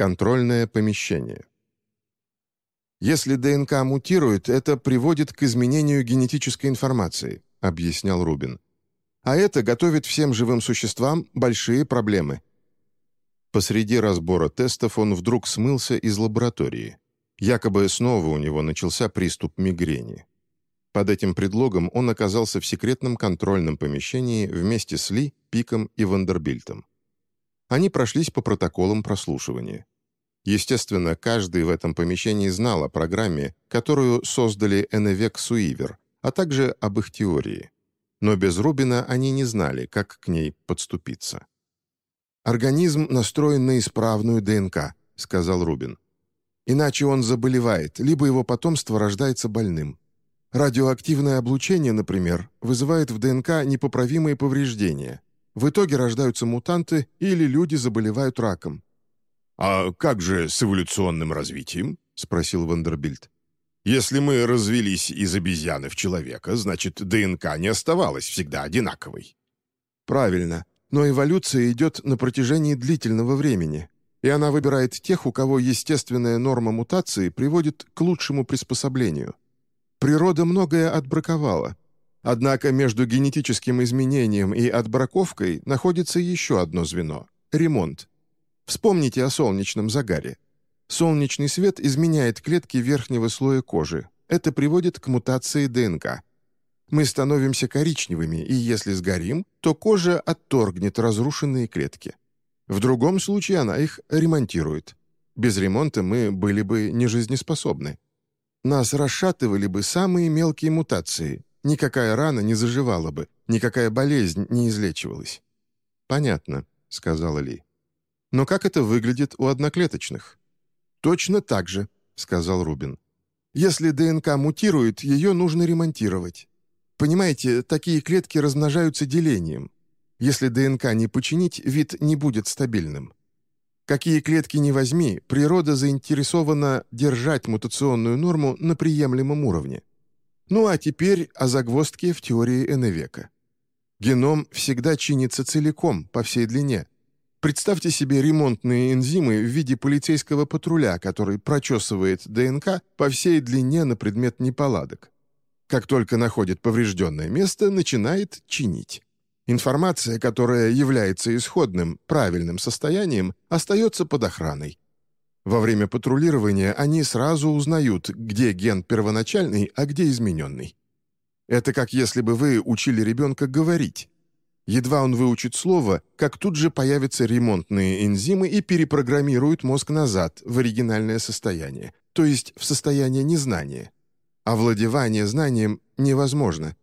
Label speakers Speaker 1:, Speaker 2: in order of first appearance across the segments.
Speaker 1: Контрольное помещение. Если ДНК мутирует, это приводит к изменению генетической информации, объяснял Рубин. А это готовит всем живым существам большие проблемы. Посреди разбора тестов он вдруг смылся из лаборатории. Якобы снова у него начался приступ мигрени. Под этим предлогом он оказался в секретном контрольном помещении вместе с Ли, Пиком и Вандербильтом. Они прошлись по протоколам прослушивания. Естественно, каждый в этом помещении знал о программе, которую создали Эневек Суивер, а также об их теории. Но без Рубина они не знали, как к ней подступиться. «Организм настроен на исправную ДНК», — сказал Рубин. «Иначе он заболевает, либо его потомство рождается больным. Радиоактивное облучение, например, вызывает в ДНК непоправимые повреждения. В итоге рождаются мутанты или люди заболевают раком.
Speaker 2: «А как же с эволюционным развитием?» — спросил Вандербильд. «Если мы развелись из обезьяны в человека, значит, ДНК не оставалась всегда одинаковой».
Speaker 1: «Правильно. Но эволюция идет на протяжении длительного времени, и она выбирает тех, у кого естественная норма мутации приводит к лучшему приспособлению. Природа многое отбраковала. Однако между генетическим изменением и отбраковкой находится еще одно звено — ремонт. Вспомните о солнечном загаре. Солнечный свет изменяет клетки верхнего слоя кожи. Это приводит к мутации ДНК. Мы становимся коричневыми, и если сгорим, то кожа отторгнет разрушенные клетки. В другом случае она их ремонтирует. Без ремонта мы были бы нежизнеспособны. Нас расшатывали бы самые мелкие мутации. Никакая рана не заживала бы, никакая болезнь не излечивалась. «Понятно», — сказала Ли. Но как это выглядит у одноклеточных? «Точно так же», — сказал Рубин. «Если ДНК мутирует, ее нужно ремонтировать. Понимаете, такие клетки размножаются делением. Если ДНК не починить, вид не будет стабильным. Какие клетки не возьми, природа заинтересована держать мутационную норму на приемлемом уровне. Ну а теперь о загвоздке в теории Эннвека. Геном всегда чинится целиком, по всей длине, Представьте себе ремонтные энзимы в виде полицейского патруля, который прочесывает ДНК по всей длине на предмет неполадок. Как только находит поврежденное место, начинает чинить. Информация, которая является исходным, правильным состоянием, остается под охраной. Во время патрулирования они сразу узнают, где ген первоначальный, а где измененный. Это как если бы вы учили ребенка говорить. Едва он выучит слово, как тут же появятся ремонтные энзимы и перепрограммируют мозг назад, в оригинальное состояние, то есть в состояние незнания. Овладевание знанием невозможно.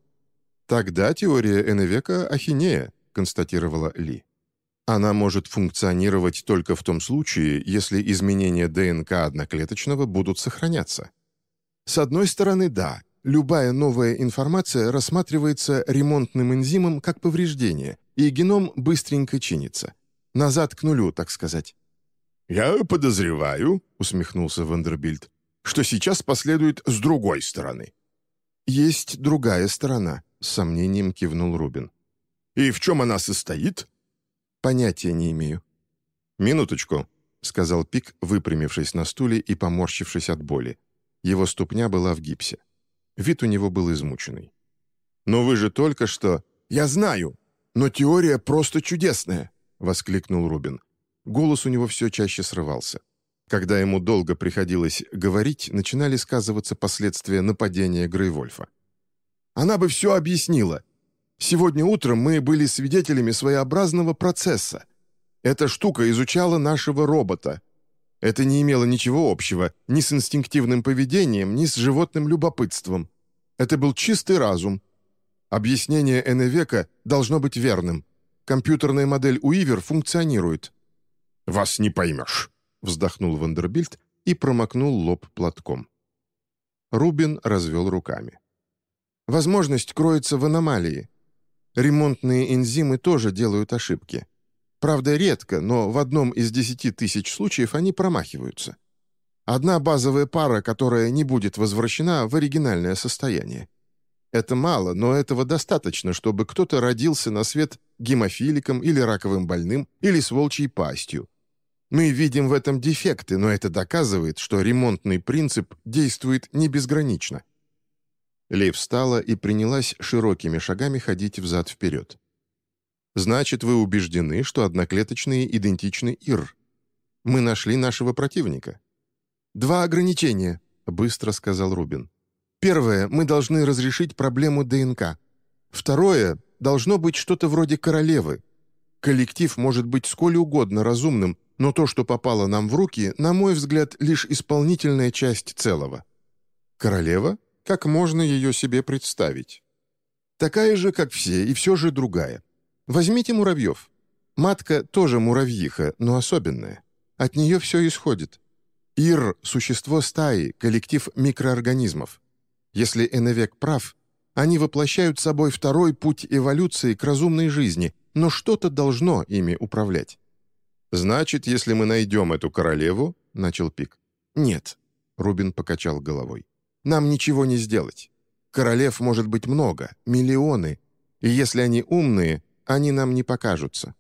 Speaker 1: Тогда теория Эннвека ахинея, констатировала Ли. Она может функционировать только в том случае, если изменения ДНК одноклеточного будут сохраняться. С одной стороны, да, Любая новая информация рассматривается ремонтным энзимом как повреждение, и геном быстренько чинится. Назад к нулю, так сказать.
Speaker 2: «Я подозреваю», — усмехнулся Вандербильд, «что сейчас последует с другой стороны».
Speaker 1: «Есть другая сторона», — с сомнением кивнул Рубин.
Speaker 2: «И в чем она состоит?»
Speaker 1: «Понятия не имею».
Speaker 2: «Минуточку», — сказал Пик, выпрямившись на стуле и поморщившись от боли. Его ступня была в гипсе. Вид у него был измученный.
Speaker 1: «Но вы же только что...» «Я знаю, но теория просто чудесная!» — воскликнул Рубин. Голос у него все чаще срывался. Когда ему долго приходилось говорить, начинали сказываться последствия нападения Грейвольфа. «Она бы все объяснила. Сегодня утром мы были свидетелями своеобразного процесса. Эта штука изучала нашего робота. Это не имело ничего общего ни с инстинктивным поведением, ни с животным любопытством. Это был чистый разум. Объяснение Эннвека должно быть верным. Компьютерная модель Уивер функционирует.
Speaker 2: «Вас не поймешь», — вздохнул Вандербильд и промокнул лоб платком.
Speaker 1: Рубин развел руками. «Возможность кроется в аномалии. Ремонтные энзимы тоже делают ошибки. Правда, редко, но в одном из десяти тысяч случаев они промахиваются. Одна базовая пара, которая не будет возвращена в оригинальное состояние. Это мало, но этого достаточно, чтобы кто-то родился на свет гемофиликом или раковым больным, или с волчьей пастью. Мы видим в этом дефекты, но это доказывает, что ремонтный принцип действует не безгранично». Лей встала и принялась широкими шагами ходить взад-вперед. «Значит, вы убеждены, что одноклеточные идентичны ИР. Мы нашли нашего противника». «Два ограничения», — быстро сказал Рубин. «Первое, мы должны разрешить проблему ДНК. Второе, должно быть что-то вроде королевы. Коллектив может быть сколь угодно разумным, но то, что попало нам в руки, на мой взгляд, лишь исполнительная часть целого». «Королева? Как можно ее себе представить?» «Такая же, как все, и все же другая. Возьмите муравьев. Матка тоже муравьиха, но особенная. От нее все исходит. Ир — существо стаи, коллектив микроорганизмов. Если Эневек прав, они воплощают собой второй путь эволюции к разумной жизни, но что-то должно ими управлять. «Значит, если мы найдем эту королеву...» — начал Пик. «Нет», — Рубин покачал головой. «Нам ничего не сделать. Королев может быть много, миллионы, и если они умные, они нам не покажутся».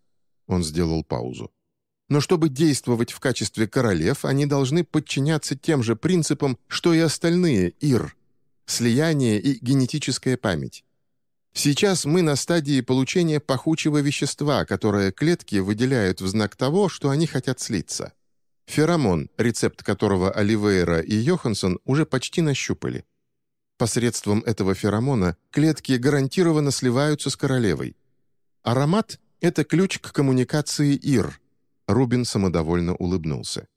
Speaker 1: Он сделал паузу. Но чтобы действовать в качестве королев, они должны подчиняться тем же принципам, что и остальные Ир слияние и генетическая память. Сейчас мы на стадии получения пахучего вещества, которое клетки выделяют в знак того, что они хотят слиться. Феромон, рецепт которого Оливейра и Йоханссон уже почти нащупали. Посредством этого феромона клетки гарантированно сливаются с королевой. Аромат — это ключ к коммуникации Ир. Рубин самодовольно улыбнулся.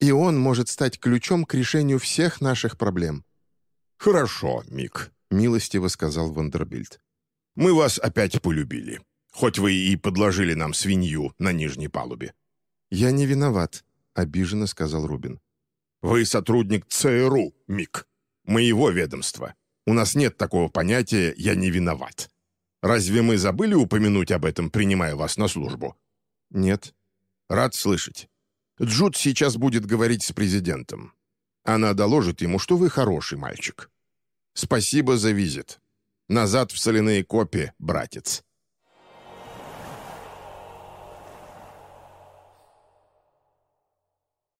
Speaker 1: И он может стать ключом к решению всех наших проблем.
Speaker 2: «Хорошо, Мик», — милостиво сказал Вандербильд. «Мы вас опять полюбили, хоть вы и подложили нам свинью на нижней палубе».
Speaker 1: «Я не виноват», — обиженно сказал Рубин.
Speaker 2: «Вы сотрудник ЦРУ, Мик, моего ведомства. У нас нет такого понятия «я не виноват». Разве мы забыли упомянуть об этом, принимая вас на службу?»
Speaker 1: «Нет».
Speaker 2: «Рад слышать. Джуд сейчас будет говорить с президентом. Она доложит ему, что вы хороший мальчик. Спасибо за визит. Назад в соляные копи, братец.